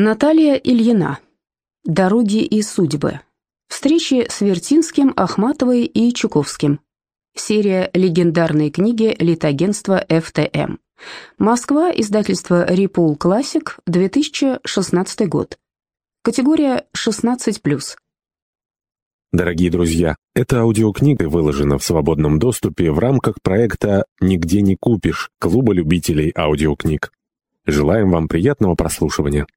Наталья Ильина. «Дороги и судьбы». Встречи с Вертинским, Ахматовой и Чуковским. Серия «Легендарные книги» Литагентства ФТМ. Москва, издательство Репул Классик», 2016 год. Категория 16+. Дорогие друзья, эта аудиокнига выложена в свободном доступе в рамках проекта «Нигде не купишь» Клуба любителей аудиокниг. Желаем вам приятного прослушивания.